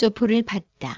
소포를 봤다.